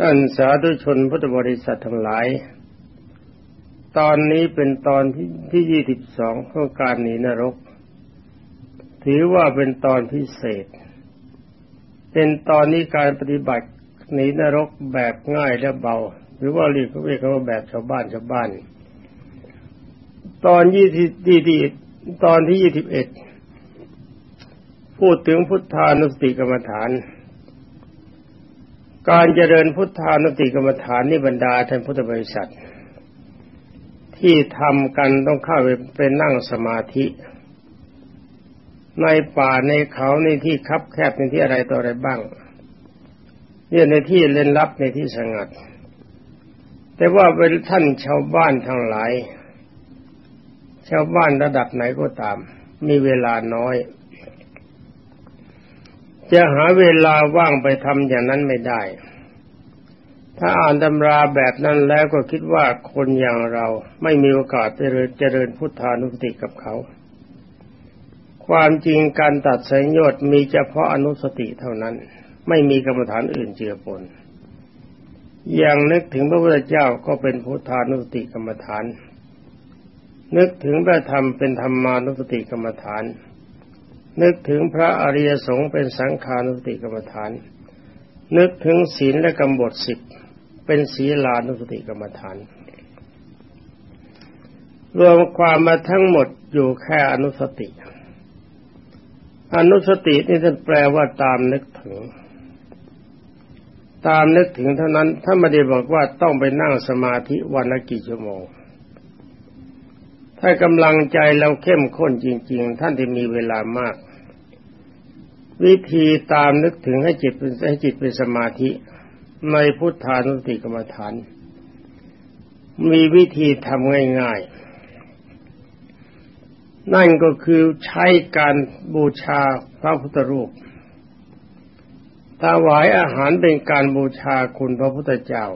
ท่านสาธุชนพุทธบริษัททั้งหลาย ตอนนี้เป็นตอนที่ที่ยี่สิบสองของการหนีนรก ถือว่าเป็นตอนพิเศษ เป็นตอนนี้การปฏิบัติหนีนรกแบบง่ายและเบา หรือว่าเรียกเรียกว่าแบบชาวบ้านชาวบ้าน ตอนยี่สิบดีตอนที่ยี่สิบเอ็ดพูดถึงพุทธานุสติกรรมฐาน การเจริญพุทธานุติกรรมฐานนิบรรดาท่านพุทธบริษัท ที่ทำกันต้องเข้าไปเป็นนั่งสมาธิ ในป่าในเขาในที่คับแคบในที่อะไรต่ออะไรบ้างเนี่ยในที่เล่นลับในที่สงัด แต่ว่าเป็นท่านชาวบ้านทั้งหลาย ชาวบ้านระดับไหนก็ตาม มีเวลาน้อย จะหาเวลาว่างไปทำอย่างนั้นไม่ได้ ถ้าอ่านตำราแบบนั้นแล้วก็คิดว่าคนอย่างเราไม่มีโอกาสเจริญเจริญพุทธานุสติกับเขา ความจริงการตัดสัญญดมีเฉพาะอนุสติเท่านั้น ไม่มีกรรมฐานอื่นเจือปนอย่างนึกถึงพระพุทธเจ้าก็เป็นพุทธานุสติกรรมฐาน นึกถึงพระธรรมเป็นธรรมานุสติกรรมฐาน นึกถึงพระอริยสงฆ์เป็นสังขานุสติกรรมฐาน นึกถึงศีลและกำบทสิบเป็นศีลานุสติกรรมฐาน รวมความมาทั้งหมดอยู่แค่อนุสติ อนุสตินี่ท่านแปลว่าตามนึกถึง ตามนึกถึงเท่านั้นถ้าไม่ได้บอกว่าต้องไปนั่งสมาธิวันละกี่ชั่วโมงถ้ากำลังใจเราเข้มข้นจริง ๆ ท่านที่มีเวลามาก วิธีตามนึกถึงให้จิตเป็นให้จิตเป็นสมาธิ ในพุทธานุสติกรรมฐาน มีวิธีทำง่ายๆ นั่นก็คือใช้การบูชาพระพุทธรูปถวายอาหารเป็นการบูชาคุณพระพุทธเจ้า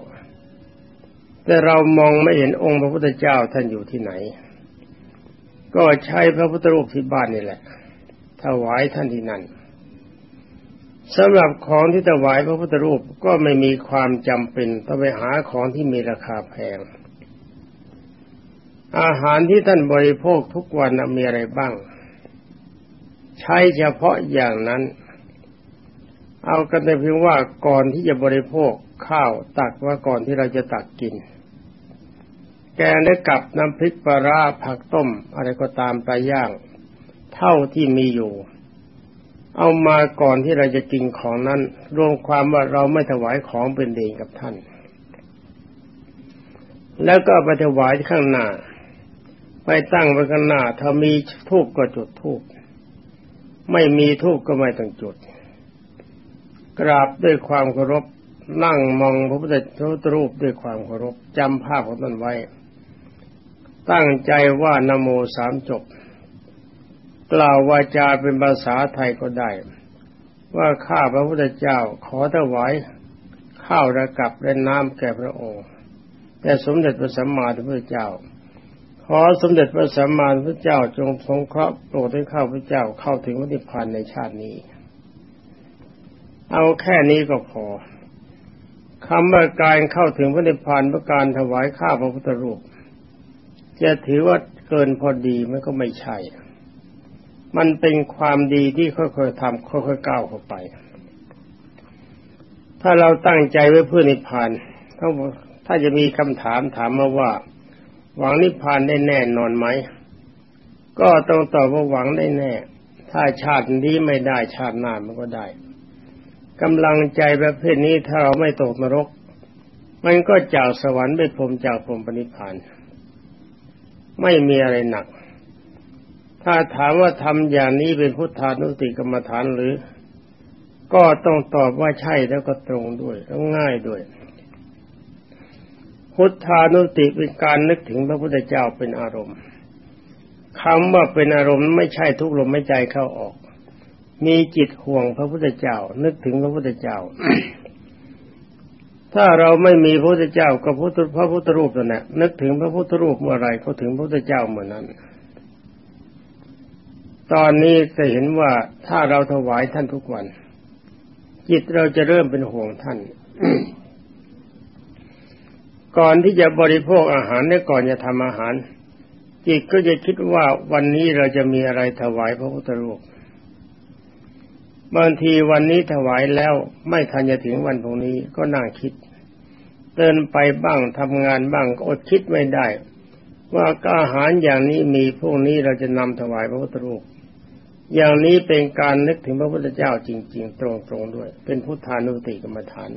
แต่เรามองไม่เห็นองค์พระพุทธเจ้าท่านอยู่ที่ไหน ก็ใช้พระพุทธรูปที่บ้านนี่แหละถวายท่านที่นั่น สำหรับของที่ถวายพระพุทธรูปก็ไม่มีความจำเป็นต้องไปหาของที่มีราคาแพง อาหารที่ท่านบริโภคทุกวันมีอะไรบ้าง ใช้เฉพาะอย่างนั้น เอากันในเพียงว่าก่อนที่จะบริโภคข้าวตักว่าก่อนที่เราจะตักกิน แกงและกับน้ำพริกปลาราผักต้ม อะไรก็ตามปลาย่าง เท่าที่มีอยู่ เอามาก่อนที่เราจะกินของนั้น รวมความว่าเราไม่ถวายของเป็นเดงกับท่าน แล้วก็ไปถวายข้างหน้า ไปตั้งไว้ข้างหน้า ถ้ามีทูบก็จุดทูบไม่มีทูบก็ไม่ต้องจุด กราบด้วยความเคารพนั่งมองพระพุทธรูปด้วยความเคารพจำภาพของท่านไว้ ตั้งใจว่านโมสามจบ กล่าววาจาเป็นภาษาไทยก็ได้ ว่าข้าพระพุทธเจ้าขอถวายข้าวระกับและน้ำแก่พระองค์แต่สมเด็จพระสัมมาสัมพุทธเจ้า ขอสมเด็จพระสัมมาสัมพุทธเจ้าจงทรงเคราะห์โปรดให้ข้าพระเจ้าเข้าถึงวัฏพานในชาตินี้ เอาแค่นี้ก็พอคำว่าการเข้าถึงพระนิพพานประการถวายข้าพระพุทธรูป จะถือว่าเกินพอดีมันก็ไม่ใช่ มันเป็นความดีที่ค่อยๆทำค่อยๆก้าวเข้าไป ถ้าเราตั้งใจไว้เพื่อนิพพานถ้าถ้าจะมีคำถามถามมาว่า หวังนิพพานได้แน่นอนไหม ก็ต้องตอบว่าหวังได้แน่ ถ้าชาตินี้ไม่ได้ชาติหน้ามันก็ได้กำลังใจประเภทนี้ถ้าเราไม่ตกนรก มันก็จากสวรรค์ไปพรมจากพรมปณิพาน ไม่มีอะไรหนัก ถ้าถามว่าทำอย่างนี้เป็นพุทธานุสติกรรมฐานหรือ ก็ต้องตอบว่าใช่แล้วก็ตรงด้วยแล้วง่ายด้วย พุทธานุสติเป็นการนึกถึงพระพุทธเจ้าเป็นอารมณ์คำว่าเป็นอารมณ์ไม่ใช่ทุกลมไม่ใจเข้าออก มีจิตห่วงพระพุทธเจ้า นึกถึงพระพุทธเจ้า ถ้าเราไม่มีพระพุทธเจ้ากับพระพุทธรูปนั่นแหละนึกถึงพระพุทธรูปเมื่อไรก็ถึงพระพุทธเจ้าเมื่อนั้น ตอนนี้จะเห็นว่าถ้าเราถวายท่านทุกวัน จิตเราจะเริ่มเป็นห่วงท่าน ก่อนที่จะบริโภคอาหารและก่อนจะทำอาหาร จิตก็จะคิดว่าวันนี้เราจะมีอะไรถวายพระพุทธรูปบางทีวันนี้ถวายแล้วไม่ทันจะถึงวันพรุ่งนี้ก็นั่งคิดเดินไปบ้างทำงานบ้างก็อดคิดไม่ได้ ว่าอาหารอย่างนี้มีพวกนี้เราจะนำถวายพระพุทธรูป อย่างนี้เป็นการนึกถึงพระพุทธเจ้าจริง ๆ ตรงๆด้วย เป็นพุทธานุติกรรมฐาน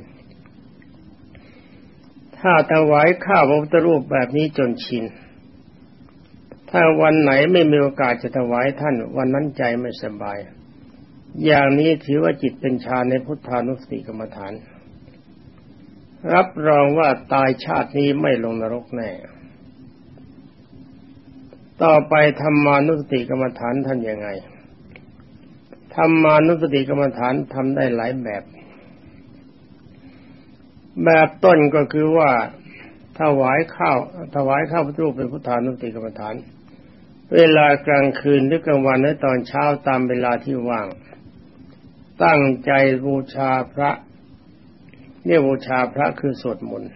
ถ้าถวายข้าวพระพุทธรูปแบบนี้จนชิน ถ้าวันไหนไม่มีโอกาสจะถวายท่าน วันนั้นใจไม่สบาย อย่างนี้ถือว่าจิตเป็นฌานในพุทธานุสติกรรมฐาน รับรองว่าตายชาตินี้ไม่ลงนรกแน่ ต่อไปธรรมานุสติกรรมฐานท่านยังไงธรรมานุสติกรรมฐานทำได้หลายแบบ แบบต้นก็คือว่าถวายข้าวถวายข้าวพระรูปเป็นพุทธานุสติกรรมฐาน เวลากลางคืนหรือกลางวันหรือตอนเช้าตามเวลาที่ว่าง ตั้งใจบูชาพระเนี่ยบูชาพระคือสวดมนต์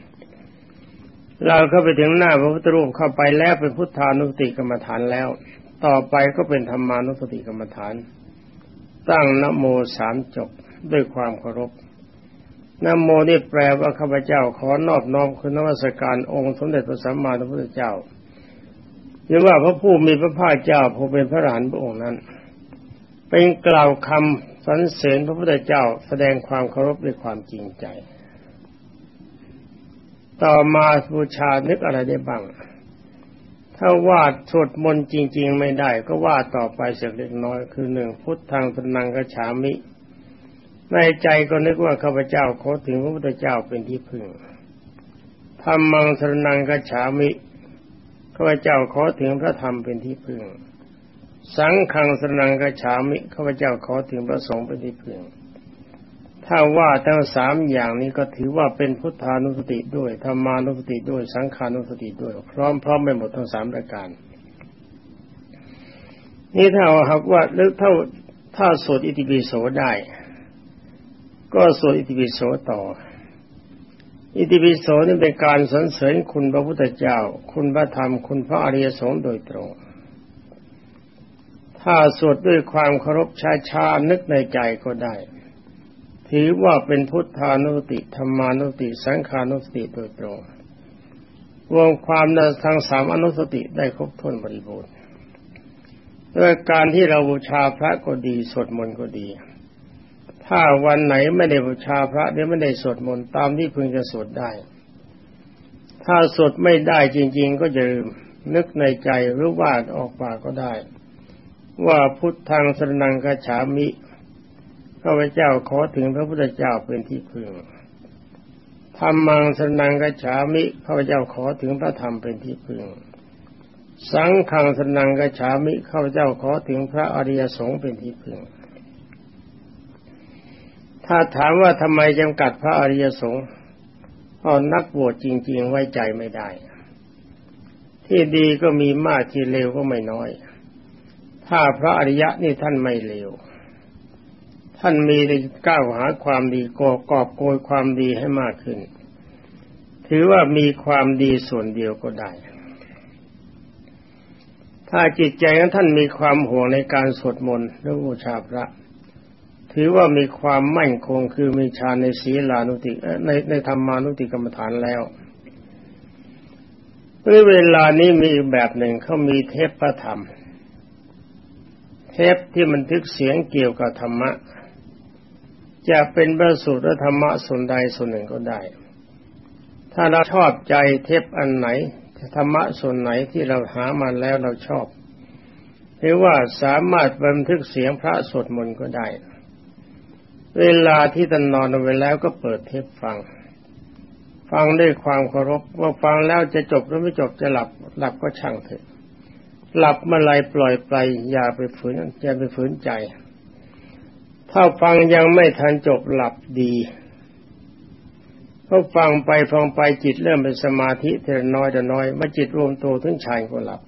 เราเข้าไปถึงหน้าพระพุทธรูปเข้าไปแล้วเป็นพุทธานุสติกรรมฐานแล้ว ต่อไปก็เป็นธรรมานุสติกรรมฐาน ตั้งนโมสามจบด้วยความเคารพนโมนี่แปลว่าข้าพเจ้าขอนอบน้อมคุณนวัสการองค์สมเด็จพระสัมมาสัมพุทธเจ้าหรือว่าพระผู้มีพระภาคเจ้าผู้เป็นพระหลานพระองค์นั้น เป็นกล่าวคำสรรเสริญพระพุทธเจ้าแสดงความเคารพด้วยความจริงใจ ต่อมาบูชานึกอะไรได้บ้าง ถ้าวาดสวดมนต์จริง ๆ ไม่ได้ ก็วาดต่อไปสักเล็กน้อย คือหนึ่งพุทธังพนังกฉามิ ในใจก็นึกว่าข้าพเจ้าขอถึงพระพุทธเจ้าเป็นที่พึ่งธรรมังสนังกฉามิข้าพเจ้าขอถึงพระธรรมเป็นที่พึ่ง สังฆังสนังกฉามิข้าพเจ้าขอถึงพระสงฆ์เป็นที่พึ่ง ถ้าว่าทั้งสามอย่างนี้ก็ถือว่าเป็นพุทธานุสติด้วยธรรมานุสติด้วยสังขานุสติด้วย พร้อมพร้อมไปหมดทั้งสามประการ นี่ถ้าหากว่าหรือถ้าถ้าสวดอิติปิโสได้ ก็สวดอิติปิโสต่อ อิติปิโสนี่เป็นการสรรเสริญคุณพระพุทธเจ้า คุณพระธรรม คุณพระอริยสงฆ์โดยตรง ถ้าสวดด้วยความเคารพช้าๆนึกในใจก็ได้ ถือว่าเป็นพุทธานุสติธรรมานุสติสังขานุสติโดยตรงรวมความในทางสามอนุสติได้ครบถ้วนบริบูรณ์ด้วยการที่เราบูชาพระก็ดีสวดมนต์ก็ดี ถ้าวันไหนไม่ได้บูชาพระหรือไม่ได้สวดมนต์ตามที่พึงจะสวดได้ ถ้าสวดไม่ได้จริง ๆ ก็จะนึกในใจหรือว่าออกปากก็ได้ ว่าพุทธังสรนังกฉามิ ข้าพเจ้าขอถึงพระพุทธเจ้าเป็นที่พึ่งธรรมังสนังกัจฉามิข้าพเจ้าขอถึงพระธรรมเป็นที่พึ่ง สังฆังสนังกัจฉามิข้าพเจ้าขอถึงพระอริยสงฆ์เป็นที่พึ่ง ถ้าถามว่าทำไมจำกัดพระอริยสงฆ์เพราะนักบวชจริง ๆ ไว้ใจไม่ได้ ที่ดีก็มีมากที่เลวก็ไม่น้อย ถ้าพระอริยะนี่ท่านไม่เลว ท่านมีก้าวหาความดีกอกอบโกยความดีให้มากขึ้น ถือว่ามีความดีส่วนเดียวก็ได้ ถ้าจิตใจของท่านมีความห่วงในการสวดมนต์และบูชาพระ ถือว่ามีความมั่นคงคือมีฌานในศีลานุติในในธรรมานุติกรรมฐานแล้วเวลานี้มีอีกแบบหนึ่งเขามีเทปพระธรรม เทปที่มันทึกเสียงเกี่ยวกับธรรมะ จะเป็นพระสูตรธรรมะส่วนใดส่วนหนึ่งก็ได้ ถ้าเราชอบใจเทปอันไหนธรรมะส่วนไหนที่เราหามาแล้วเราชอบหรือว่าสามารถบันทึกเสียงพระสวดมนต์ก็ได้ เวลาที่ท่านนอนไปแล้วก็เปิดเทปฟัง ฟังด้วยความเคารพว่าฟังแล้วจะจบหรือไม่จบจะหลับ หลับก็ช่างเถอะ หลับเมื่อไรปล่อยไปอย่าไปฝืนอย่าไปฝืนใจ ถ้าฟังยังไม่ทันจบหลับดีก็ฟังไปฟังไปจิตเริ่มเป็นสมาธิเทน้อยแต่น้อยมาจิตรวมตัวถึงชายก็หลับ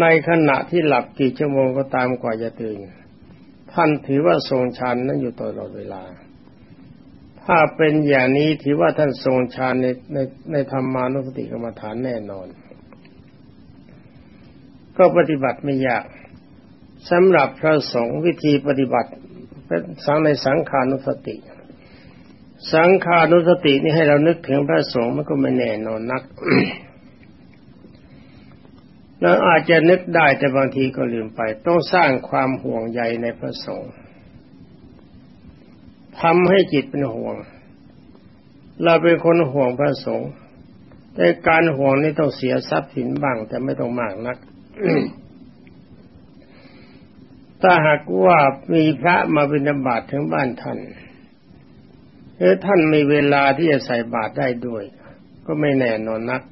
ในขณะที่หลับกี่ชั่วโมงก็ตามกว่าจะตื่น ท่านถือว่าทรงฌานนั้นอยู่ตลอดเวลา ถ้าเป็นอย่างนี้ถือว่าท่านทรงฌานในในในธรรมานุสติกรรมฐานแน่นอน ก็ปฏิบัติไม่ยาก สำหรับพระสงฆ์วิธีปฏิบัติเป็นสังในสังขานุสติ สังขานุสตินี่ให้เรานึกถึงพระสงฆ์มันก็ไม่แน่นอนนักเราอาจจะนึกได้แต่บางทีก็ลืมไป ต้องสร้างความห่วงใยในพระสงฆ์ทำให้จิตเป็นห่วง เราเป็นคนห่วงพระสงฆ์แต่การห่วงนี้ต้องเสียทรัพย์สินบ้างแต่ไม่ต้องมากนัก ถ้าหากว่ามีพระมาบิณฑบาตถึงบ้านท่านหรือท่านมีเวลาที่จะใส่บาตรได้ด้วย ก็ไม่แน่นอนนัก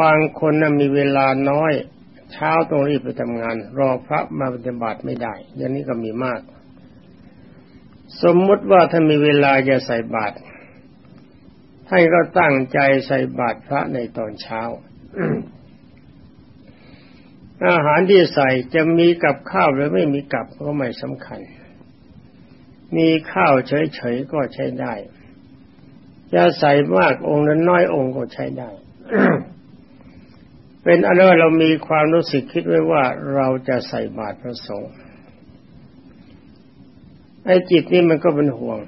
บางคนนะมีเวลาน้อย เช้าต้องรีบไปทำงาน รอพระมาบิณฑบาตไม่ได้ อย่างนี้ก็มีมาก สมมติว่าถ้ามีเวลาจะใส่บาตรท่านก็ตั้งใจใส่บาตรพระในตอนเช้า อาหารที่ใส่จะมีกับข้าวหรือไม่มีกับก็ไม่สำคัญ มีข้าวเฉยๆก็ใช้ได้ จะใส่มากองค์นั้นน้อยองค์ก็ใช้ได้ เป็นอันว่าเรามีความรู้สึกคิดไว้ว่าเราจะใส่บาตรพระสงฆ์ไอ้จิตนี่มันก็เป็นห่วง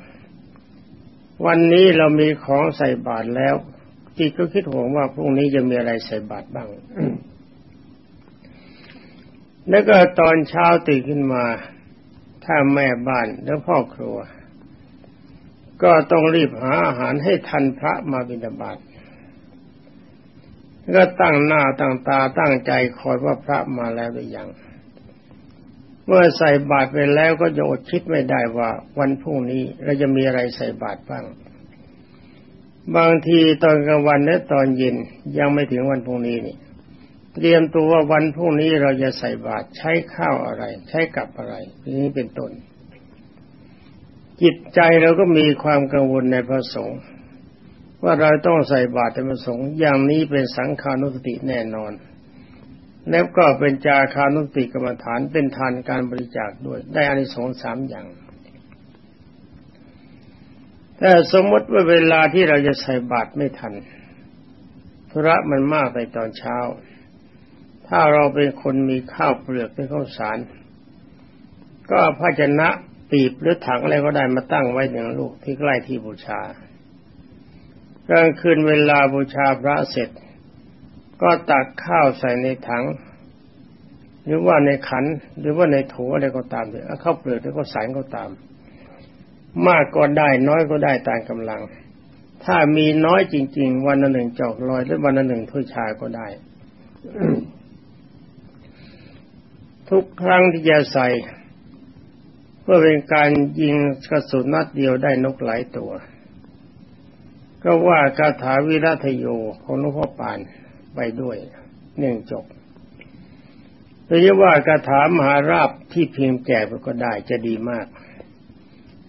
วันนี้เรามีของใส่บาตรแล้วจิตก็คิดห่วงว่าพรุ่งนี้จะมีอะไรใส่บาตรบ้าง แล้วก็ตอนเช้าตื่นขึ้นมา ถ้าแม่บ้านแล้วพ่อครัว ก็ต้องรีบหาอาหารให้ทันพระมาบิณฑบาตก็ตั้งหน้าตั้งตาตั้งใจคอยว่าพระมาแล้วหรือยัง เมื่อใส่บาตรไปแล้วก็จะอดคิดไม่ได้ว่า วันพรุ่งนี้เราจะมีอะไรใส่บาตรบ้าง บางทีตอนกลางวันและตอนเย็นยังไม่ถึงวันพรุ่งนี้นี่ เตรียมตัวว่าวันพรุ่งนี้เราจะใส่บาตรใช้ข้าวอะไร ใช้กับอะไรนี้เป็นต้นจิตใจเราก็มีความกังวลในพระสงฆ์ว่าเราต้องใส่บาตรในพระสงฆ์อย่างนี้เป็นสังขานุสติแน่นอน แล้วก็เป็นจาคานุติกรรมฐานเป็นทานการบริจาคด้วย ได้อานิสงส์สามอย่างแต่สมมติว่าเวลาที่เราจะใส่บาตรไม่ทันธุระมันมากในตอนเช้า ถ้าเราเป็นคนมีข้าวเปลือกเป็นข้าวสาร ก็ภาชนะปีบหรือถังอะไรก็ได้มาตั้งไว้หนึ่งลูกที่ใกล้ที่บูชากลางคืนเวลาบูชาพระเสร็จ ก็ตักข้าวใส่ในถัง หรือว่าในขัน หรือว่าในโถอะไรก็ตามเลยข้าวเปลือกหรือก็สารก็ตาม มากก็ได้น้อยก็ได้ตามกำลัง ถ้ามีน้อยจริง ๆ วันละหนึ่งจอกลอยหรือวันละหนึ่งถ้วยชาก็ได้ ทุกครั้งที่จะใส่ เพื่อเป็นการยิงกระสุนนัดเดียวได้นกหลายตัว ก็ว่าคาถาวิรัตโยของหลวงพ่อปานไปด้วยหนึ่งจบหรือว่ากระถามหาราบที่เพียงแจกก็ได้จะดีมาก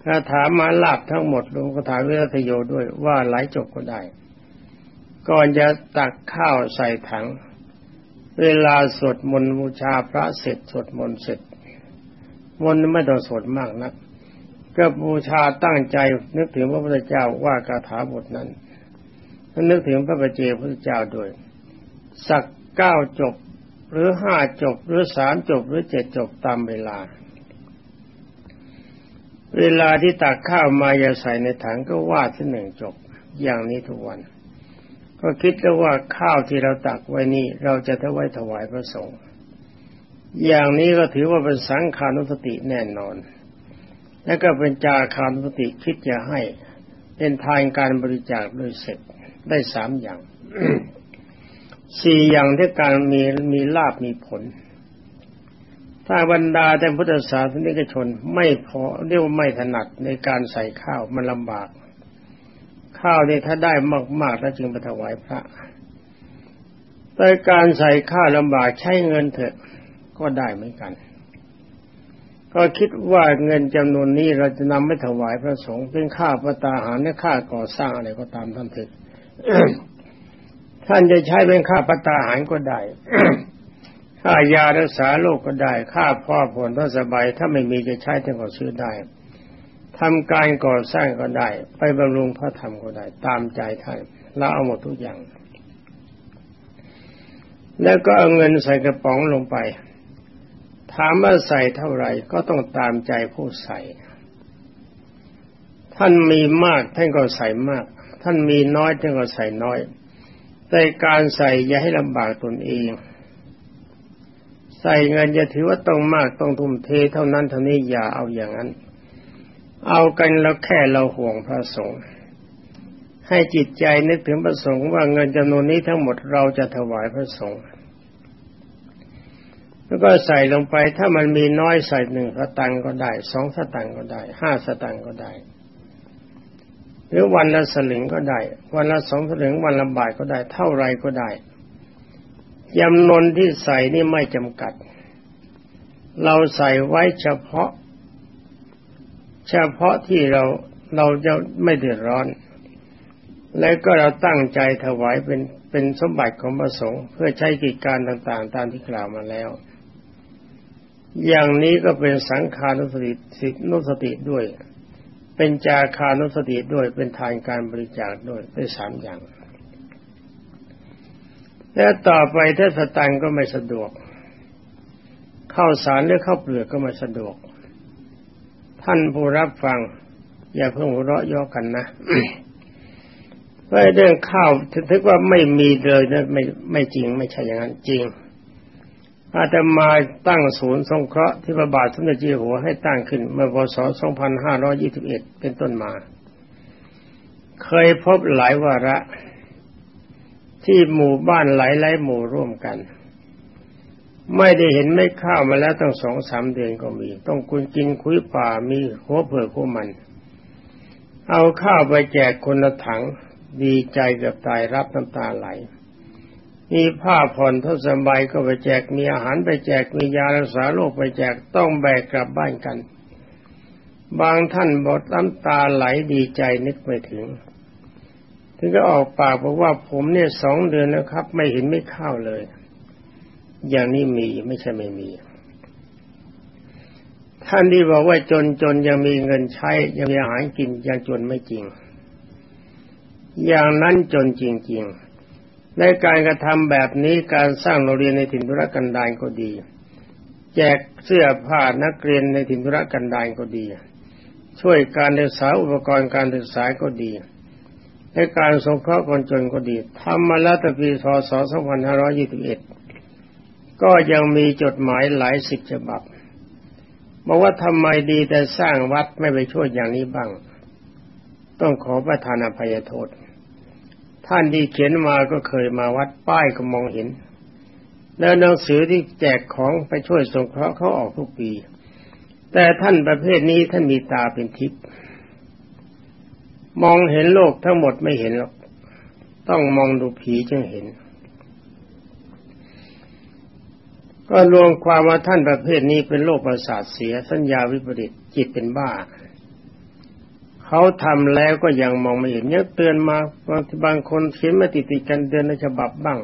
คาถามหาลาบทั้งหมดลงคาถาวิรัตโยด้วยว่าหลายจบก็ได้ ก่อนจะตักข้าวใส่ถัง เวลาสวดมนต์บูชาพระเสร็จสวดมนต์เสร็จ มนต์ไม่ต้องสวดมากนะักก็บูชาตั้งใจนึกถึงพระพุทธเจ้าว่าคาถาบทนั้นนึกถึงพระบัจเจพระพุทธเจ้าด้วย สักเก้าจบ หรือห้าจบ หรือสามจบ หรือเจ็ดจบตามเวลา เวลาที่ตักข้าวมาอย่าใส่ในถังก็ว่าที่หนึ่งจบ อย่างนี้ทุกวัน ก็คิดแล้วว่าข้าวที่เราตักไว้นี่เราจะถวายถวายพระสงฆ์อย่างนี้ก็ถือว่าเป็นสังขานุสติแน่นอน และก็เป็นจาคานุสติคิดจะให้เป็นทานการบริจาคโดยเสร็จได้สามอย่างสี่อย่างที่การมีมีลาบมีผล ถ้าบรรดาแต่พุทธศาสนิกชนไม่พอเรียกว่าไม่ถนัดในการใส่ข้าวมันลำบาก ข้าวนี่ถ้าได้มากๆแล้วจึงไปถวายพระแต่การใส่ข้าวลำบากใช้เงินเถอะก็ได้เหมือนกัน ก็คิดว่าเงินจำนวนนี้เราจะนำไปถวายพระสงฆ์เป็นค่าประตาหารและค่าก่อสร้างอะไรก็ตามท่านเถิดท่านจะใช้เป็นค่าปัตตาหารก็ได้ค่ายารักษาโรคก็ได้ ค่าพ่อผลถ้าสบายถ้าไม่มีจะใช้ท่านก็ซื้อได้ ทำการก่อสร้างก็ได้ ไปบำรุงพระธรรมก็ได้ ตามใจท่านเราเอาหมดทุกอย่าง แล้วก็เอาเงินใส่กระป๋องลงไป ถามว่าใส่เท่าไหร่ก็ต้องตามใจผู้ใส่ ท่านมีมากท่านก็ใส่มาก ท่านมีน้อยท่านก็ใส่น้อยแต่การใส่อย่าให้ลำบากตนเอง ใส่เงินอย่าถือว่าต้องมากต้องทุ่มเทเท่านั้นเท่านี้อย่าเอาอย่างนั้น เอากันแล้วแค่เราห่วงพระสงฆ์ให้จิตใจนึกถึงพระสงฆ์ว่าเงินจำนวนนี้ทั้งหมดเราจะถวายพระสงฆ์แล้วก็ใส่ลงไปถ้ามันมีน้อยใส่หนึ่งสตังก็ได้สองสตังก็ได้ห้าสตังก็ได้ หรือวันละสลึงก็ได้ วันละสองสลึงวันละบาทก็ได้ เท่าไรก็ได้จำนวนที่ใส่นี่ไม่จำกัด เราใส่ไว้เฉพาะ เฉพาะที่เราเราจะไม่เดือดร้อน แล้วก็เราตั้งใจถวายเป็นเป็นสมบัติของพระสงฆ์เพื่อใช้กิจการต่างๆ ตามที่กล่าวมาแล้ว อย่างนี้ก็เป็นสังขานุสติสิทนุสติด้วย เป็นจาคานุสติด้วยเป็นทานการบริจาคด้วยเป็นสามอย่าง แล้วต่อไปถ้าสตังก็ไม่สะดวก เข้าสารหรือเข้าเปลือกก็ไม่สะดวก ท่านผู้รับฟัง อย่าเพิ่งหัวเราะย่อกันนะว่าเรื่องข้าวถึงว่าไม่มีเลยนะไม่ไม่จริง ไม่ใช่อย่างนั้นจริง อาตมาตั้งศูนย์สงเคราะห์ที่พระบาทสมเด็จเจ้าหัวให้ตั้งขึ้นเมื่อพศ 2521 เป็นต้นมา เคยพบหลายวาระ ที่หมู่บ้านหลายหลายหมู่ร่วมกัน ไม่ได้เห็นไม่ข้าวมาแล้วตั้งสองสามเดือนก็มี ต้องคุณกินคุยป่ามีหัวเผือกหัวมัน เอาข้าวไปแจกคนละถัง ดีใจกับตายรับน้ำตาไหลมีผ้าผ่อนทศบายก็ไปแจกมีอาหารไปแจกมียารักษาโรคไปแจกต้องแบกกลับบ้านกัน บางท่านบอดน้ำตาไหลดีใจนึกไม่ถึง ถึงก็ออกปากบอกว่าผมเนี่ยสองเดือนนะครับ ไม่เห็นไม่ข้าวเลย อย่างนี้มีไม่ใช่ไม่มี ท่านที่บอกว่าจนจนยังมีเงินใช้ ยังมีอาหารกินยังจนไม่จริง อย่างนั้นจนจริง ๆ ในการกระทำแบบนี้การสร้างโรงเรียนในถิ่นธุรกันดารก็ดี แจกเสื้อผ้านักเรียนในถิ่นธุรกันดารก็ดี ช่วยการศึกษาอุปกรณ์การศึกษาก็ดีในการสงเคราะห์คนจนก็ดีทำมาแล้วตั้งปีพศ2521 ก็ยังมีจดหมายหลายสิบฉบับบอกว่าทำไมดีแต่สร้างวัดไม่ไปช่วยอย่างนี้บ้าง ต้องขอประทานอภัยโทษ ท่านที่เขียนมาก็เคยมาวัดป้ายก็มองเห็น แล้วหนังสือที่แจกของไปช่วยสงเคราะห์เขาออกทุกปี แต่ท่านประเภทนี้ท่านมีตาเป็นทิพย์มองเห็นโลกทั้งหมดไม่เห็นหรอก ต้องมองดูผีจึงเห็น ก็รวมความว่าท่านประเภทนี้เป็นโรคประสาทเสียสัญญาวิปริตจิตเป็นบ้า เขาทำแล้วก็ยังมองไม่เห็นยังเตือนมาบางบางคนเขียนมาติดติดกันเดือนในฉบับบ้าง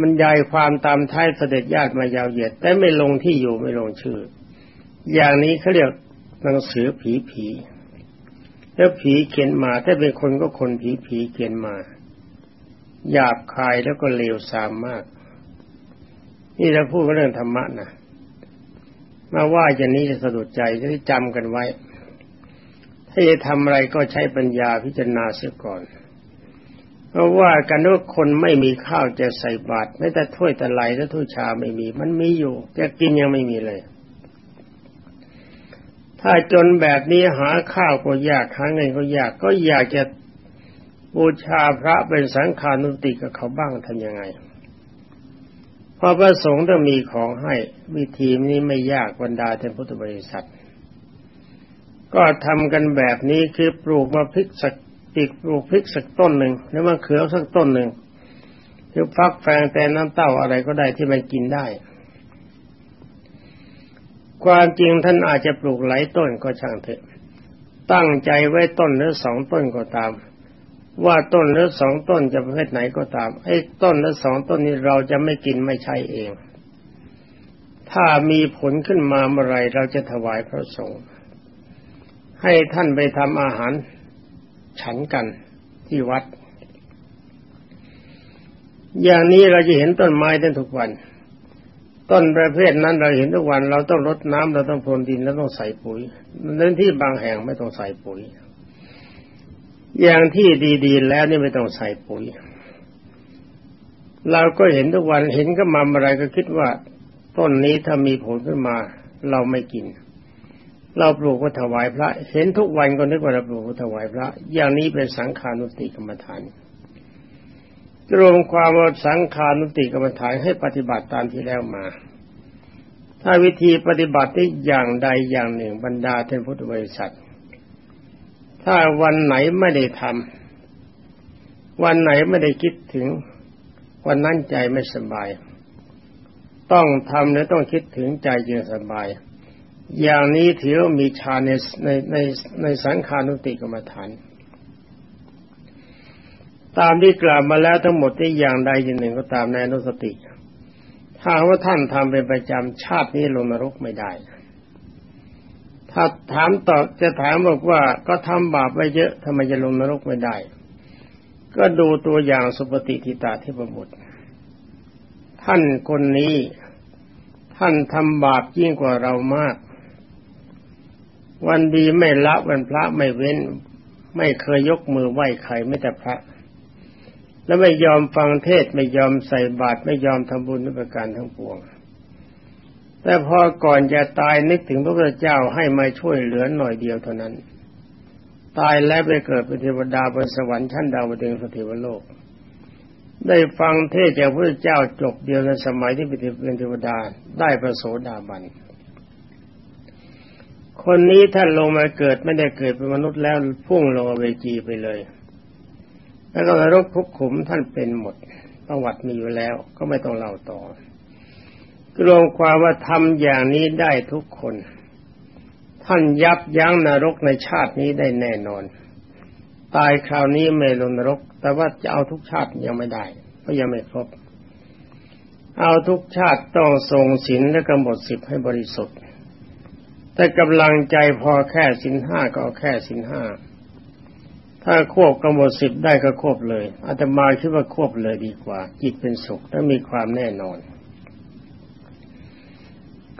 มันยายความตามท้ายเสด็จญาติมายาวเหยียด แต่ไม่ลงที่อยู่ไม่ลงชื่อ อย่างนี้เขาเรียกหนังสือผีผีแล้วผีเขียนมาถ้าเป็นคนก็คนผีผีเขียนมาหยาบคายแล้วก็เลวทรามมาก นี่เราพูดเรื่องธรรมะนะมาว่าอย่างนี้จะสะดุดใจจะได้จำกันไว้ ถ้าจะทำอะไรก็ใช้ปัญญาพิจารณาเสียก่อน เพราะว่ากันว่าคนไม่มีข้าวจะใส่บาตรไม่แต่ถ้วยตะไลและถ้วยชาไม่มี มันมีอยู่จะกินยังไม่มีเลย ถ้าจนแบบนี้หาข้าวก็ยากหาเงินก็ยากก็อยากจะบูชาพระเป็นสังฆานุติกับเขาบ้างทำยังไง พอพระสงฆ์ต้องมีของให้วิธีนี้ไม่ยากบรรดาท่านพุทธบริษัท ก็ทำกันแบบนี้คือปลูกมาพริกสักปีกปลูกพริกสักต้นหนึ่งแล้วมะเขือสักต้นหนึ่งคือฟักแฟงแต่น้ำเต้าอะไรก็ได้ที่มันกินได้ ความจริงท่านอาจจะปลูกหลายต้นก็ช่างเถอะ ตั้งใจไว้ต้นหรือสองต้นก็ตาม ว่าต้นหรือสองต้นจะประเภทไหนก็ตามไอ้ต้นหรือสองต้นนี้เราจะไม่กินไม่ใช่เอง ถ้ามีผลขึ้นมาเมื่อไรเราจะถวายพระสงฆ์ให้ท่านไปทำอาหาร ฉันกันที่วัด อย่างนี้เราจะเห็นต้นไม้ได้ทุกวัน ต้นประเภทนั้นเราเห็นทุกวัน เราต้องรดน้ำเราต้องพรวนดินแล้วต้องใส่ปุ๋ยเน้นที่บางแห่งไม่ต้องใส่ปุ๋ย อย่างที่ดีๆแล้วนี่ไม่ต้องใส่ปุ๋ย เราก็เห็นทุกวันเห็นก็มาอะไรก็คิดว่า ต้นนี้ถ้ามีผลขึ้นมา เราไม่กิน เราปลูกก็ถวายพระ เห็นทุกวันก็นึกว่าเราปลูกก็ถวายพระ อย่างนี้เป็นสังขานุติกรรมฐานรวมความว่าสังขานุติกรรมฐานให้ปฏิบัติตามที่แล้วมา ถ้าวิธีปฏิบัติที่อย่างใดอย่างหนึ่งบรรดาท่านพุทธบริษัท ถ้าวันไหนไม่ได้ทำวันไหนไม่ได้คิดถึง วันนั้นใจไม่สบาย ต้องทำและต้องคิดถึงใจจึงสบาย อย่างนี้ถือว่ามีฌานในในในในสังขานุติกรรมฐานตามที่กล่าวมาแล้วทั้งหมดที่อย่างใดอย่างหนึ่งก็ตามในนุสติ ถ้าว่าท่านทำเป็นประจำชาตินี้ลงนรกไม่ได้ ถ้าถามตอบจะถามบอกว่าก็ทำบาปไว้เยอะทำไมจะลงนรกไม่ได้ ก็ดูตัวอย่างสุปฏิทิตาที่ประบุตร ท่านคนนี้ท่านทำบาปยิ่งกว่าเรามาก วันดีไม่ละวันพระไม่เว้น ไม่เคยยกมือไหว้ใครไม่แต่พระ แล้วไม่ยอมฟังเทศไม่ยอมใส่บาตรไม่ยอมทำบุญทุกประการทั้งปวง แต่พอก่อนจะตายนึกถึงพระพุทธเจ้าให้มาช่วยเหลือหน่อยเดียวเท่านั้น ตายแล้วไปเกิดเป็นเทวดาบนสวรรค์ชั้นดาวดึงสถิวโลก ได้ฟังเทศจากพระพุทธเจ้าจบเดียวในสมัยที่เป็นเทวดาได้ประโสดาบันคนนี้ท่านลงมาเกิดไม่ได้เกิดเป็นมนุษย์แล้วพุ่งลงเวจีไปเลย แล้วก็นรกคุกขุมท่านเป็นหมดประวัติมีอยู่แล้วก็ไม่ต้องเล่าต่อ รวมความว่าทำอย่างนี้ได้ทุกคน ท่านยับยั้งนรกในชาตินี้ได้แน่นอน ตายคราวนี้ไม่ลงนรก แต่ว่าจะเอาทุกชาติยังไม่ได้ เพราะยังไม่ครบ เอาทุกชาติต้องทรงศีลและกำหนดสิบให้บริสุทธิ์ แต่กำลังใจพอแค่สินห้าก็แค่สินห้าถ้าควบกำหนดสิบได้ก็ควบเลยอาตมาคิดว่าควบเลยดีกว่า จิตเป็นสุขและมีความแน่นอน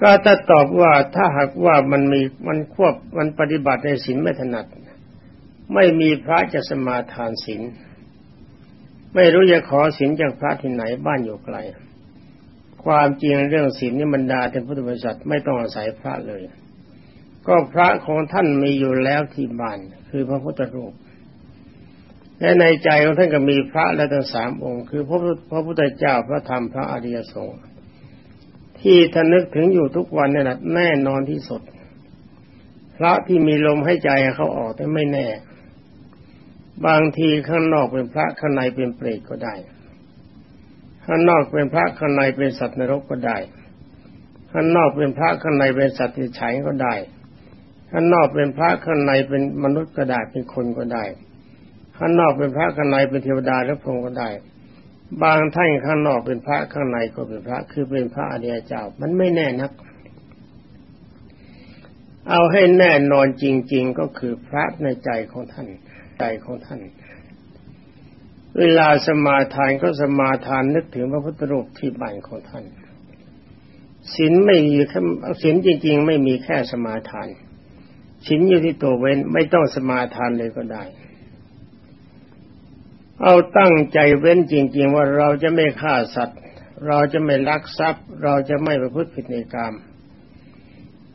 ก็ถ้าตอบว่าถ้าหากว่ามันมีมันควบมันปฏิบัติในศีลไม่ถนัด ไม่มีพระจะสมาทานศีลไม่รู้จะขอศีลจากพระที่ไหนบ้านอยู่ไกล ความจริงเรื่องศีลนี่บรรดาเป็นพุทธบริษัทไม่ต้องอาศัยพระเลย ก็พระของท่านมีอยู่แล้วที่บ้าน คือพระพุทธรูปและในใจของท่านก็มีพระและทั้งสามองค์ คือพระพระพุทธเจ้าพระธรรมพระอริยสงฆ์ ที่ท่านนึกถึงอยู่ทุกวันนี่แหละแน่นอนที่สุดพระที่มีลมให้ใจเขาออกแต่ไม่แน่ บางทีข้างนอกเป็นพระข้างในเป็นเปรตก็ได้ ข้างนอกเป็นพระข้างในเป็นสัตว์นรกก็ได้ ข้างนอกเป็นพระข้างในเป็นสัตว์ที่ฉัยก็ได้ ข้างนอกเป็นพระข้างในเป็นมนุษย์ก็ได้เป็นคนก็ได้ ข้างนอกเป็นพระข้างในเป็นเทวดาและพรหมก็ได้ บางท่านข้างนอกเป็นพระข้างในก็เป็นพระคือเป็นพระอริยเจ้า มันไม่แน่นัก เอาให้แน่นอนจริง ๆ ก็คือพระในใจของท่าน ใจของท่าน เวลาสมาทานก็สมาทานนึกถึงพระพุทธรูปที่บ้านของท่านศีลไม่มีแค่ศีลจริง ๆ ไม่มีแค่สมาทานชินอยู่ที่ตัวเว้นไม่ต้องสมาทานเลยก็ได้ เอาตั้งใจเว้นจริง ๆ ว่าเราจะไม่ฆ่าสัตว์ เราจะไม่ลักทรัพย์ เราจะไม่ประพฤติผิดในกรรม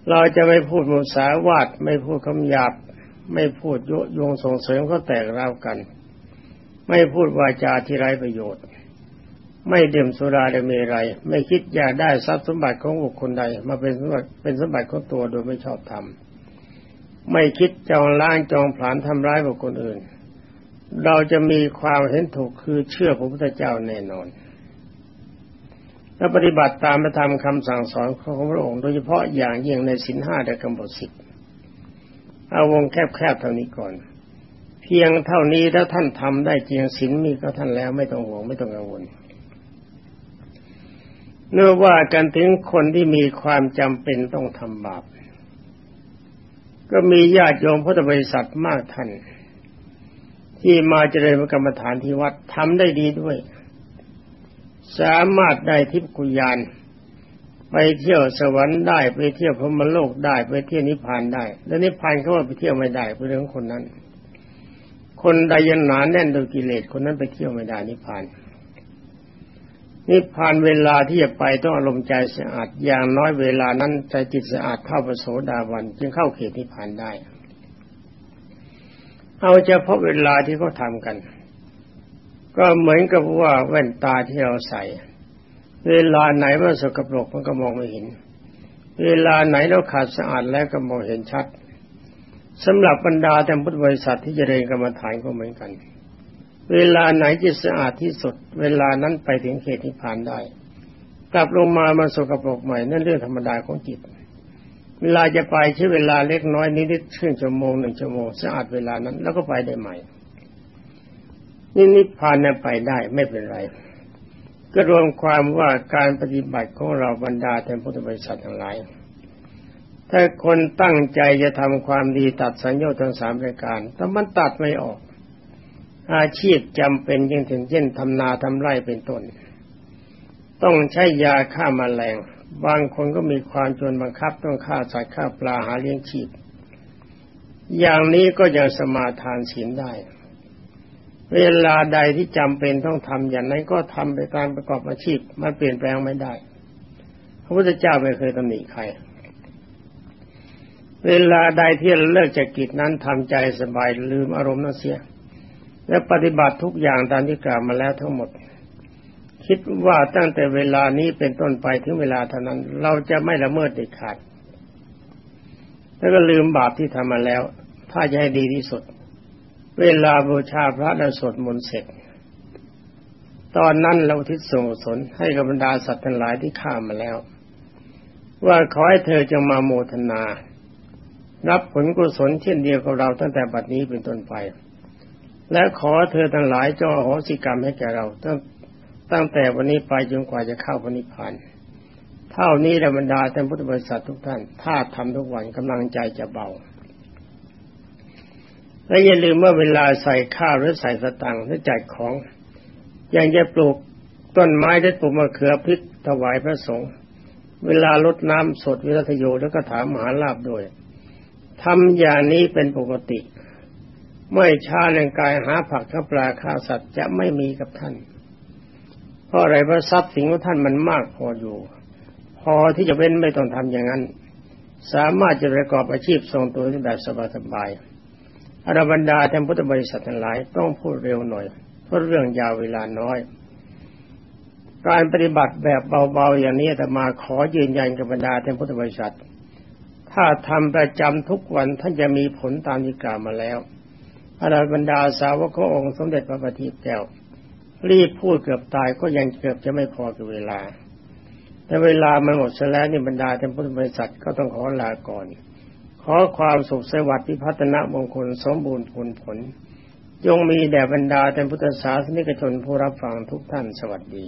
เราจะไม่พูดมุสาวาทไม่พูดคำหยาบ ไม่พูดยุยงส่งเสริมเขาแตกราวกัน ไม่พูดวาจาที่ไร้ประโยชน์ ไม่ดื่มสุราและเมรัยไม่คิดอยากได้ทรัพย์สมบัติของบุคคลใด มาเป็นสมบัติเป็นสมบัติของตัวโดยไม่ชอบธรรมไม่คิดจองล้างจองผลานทำร้ายบุคคลอื่น เราจะมีความเห็นถูกคือเชื่อพระพุทธเจ้าแน่นอน และปฏิบัติตามพระธรรมคำสั่งสอนของพระองค์โดยเฉพาะอย่างยิ่งในสินห้าและกำหนดสิบเอาวงแคบๆเท่านี้ก่อน เพียงเท่านี้ถ้าท่านทำได้จริงสินมีก็ท่านแล้วไม่ต้องห่วงไม่ต้องกังวลเนื่อว่ากันถึงคนที่มีความจำเป็นต้องทำบาปก็มีญาติโยมพุทธบริษัทมากท่าน ที่มาเจริญกรรมฐานที่วัดทำได้ดีด้วย สามารถได้ทิพกุยานไปเที่ยวสวรรค์ได้ไปเที่ยวพรมโลกได้ไปเที่ยวนิพพานได้ แล้วนิพพานเขาว่าไปเที่ยวไม่ได้เป็นเรื่องคนนั้น คนใดยันหนาแน่นโดยกิเลสคนนั้นไปเที่ยวไม่ได้นิพพาน นิพพานเวลาที่จะไปต้องอารมณ์ใจสะอาดอย่างน้อยเวลานั้นใจจิตสะอาดเข้าประโสดาวันจึงเข้าเขตนิพพานได้ เอาเฉพาะเวลาที่เขาทากัน ก็เหมือนกับว่าแว่นตาที่เราใส่ เวลาไหนว่าสกปรกมันก็มองไม่เห็น เวลาไหนเราขาดสะอาดแล้วก็มองเห็นชัดสำหรับบรรดาแต่พุทธบริษัทที่จะเรียนกรรมฐานก็เหมือนกัน เวลาไหนจิตสะอาดที่สุด เวลานั้นไปถึงเขตนิพพานได้ กลับลงมามาสกปรกใหม่นั่นเรื่องธรรมดาของจิต เวลาจะไปใช้เวลาเล็กน้อยนิดๆครึ่งชั่วโมงหนึ่งชั่วโมงสะอาดเวลานั้น แล้วก็ไปได้ใหม่นี่นิพพานนั้นไปได้ไม่เป็นไร ก็รวมความว่าการปฏิบัติของเราบรรดาแทนพุทธบริษัททั้งหลาย ถ้าคนตั้งใจจะทำความดีตัดสัญญาทั้งสามรายการแต่มันตัดไม่ออก อาชีพจำเป็นยิ่งถึงเช่นทำนาทำไร่เป็นต้น ต้องใช้ยาฆ่ามาแมลง บางคนก็มีความจนบังคับต้องฆ่าสัตว์ฆ่าปลาหาเลี้ยงชีพ อย่างนี้ก็ยังสมาทานศีลได้ เวลาใดที่จำเป็นต้องทำอย่างนั้นก็ทำไปการประกอบอาชีพมันเปลี่ยนแปลงไม่ได้ พระพุทธเจ้าไม่เคยตำหนิใคร เวลาใดที่เลิกจากกิจนั้นทำใจสบายลืมอารมณ์นั่นเสีย และปฏิบัติทุกอย่างตามที่กล่าวมาแล้วทั้งหมด คิดว่าตั้งแต่เวลานี้เป็นต้นไปถึงเวลาเท่านั้น เราจะไม่ละเมิดเด็ดขาด แล้วก็ลืมบาปที่ทำมาแล้ว ถ้าจะให้ดีที่สุด เวลาบูชาพระและสวดมนต์เสร็จ ตอนนั้นเราทิศส่งสนให้กับบรรดาสัตว์ทั้งหลายที่ข้ามาแล้ว ว่าขอให้เธอจงมาโมทนา รับผลกุศลเช่นเดียวกับเราตั้งแต่บัดนี้เป็นต้นไปและขอเธอทั้งหลายจงอโหสิกรรมให้แก่เราตั้ง ตั้งแต่วันนี้ไปจนกว่าจะเข้าพระนิพพานเท่านี้ธรรมดาท่านพุทธบริษัททุกท่าน ถ้าทำทุกวันกำลังใจจะเบา และอย่าลืมว่าเวลาใส่ข้าวหรือใส่สตังค์หรือจัดของยังจะปลูกต้นไม้ได้ปลูกมะเขือพริกถวายพระสงฆ์เวลาลดน้ำสดวิรัตโยแล้วก็ถามมหาลาบด้วยทำอย่างนี้เป็นปกติ ไม่ช้าเรื่องกายหาผักข้าปลาข้าสัตว์จะไม่มีกับท่าน เพราะอะไรเพราะทรัพย์สินของท่านมันมากพออยู่ พอที่จะเว้นไม่ต้องทำอย่างนั้น สามารถจะประกอบอาชีพทรงตัวแบบสบายๆอรบรรดาแทนพุทธบริษัททั้งหลายต้องพูดเร็วหน่อยเพราะเรื่องยาวเวลาน้อย การปฏิบัติแบบเบาๆอย่างนี้แต่มาขอยืนยันกับบรรดาแทนพุทธบริษัท ถ้าทำประจำทุกวันท่านจะมีผลตามที่กล่าวมาแล้วอรบรรดาสาวกขององค์สมเด็จพระบัณฑิตแก้ว รีบพูดเกือบตายก็ยังเกือบจะไม่พอกับเวลา แต่เวลามันหมดแล้วนี่บรรดาท่านพุทธบริษัทก็ต้องขอลาก่อน ขอความสุขสวัสดิ์พิพัฒนมงคลสมบูรณ์ผลผลจงมีแด่บรรดาท่านพุทธศาสนิกชนผู้รับฟังทุกท่านสวัสดี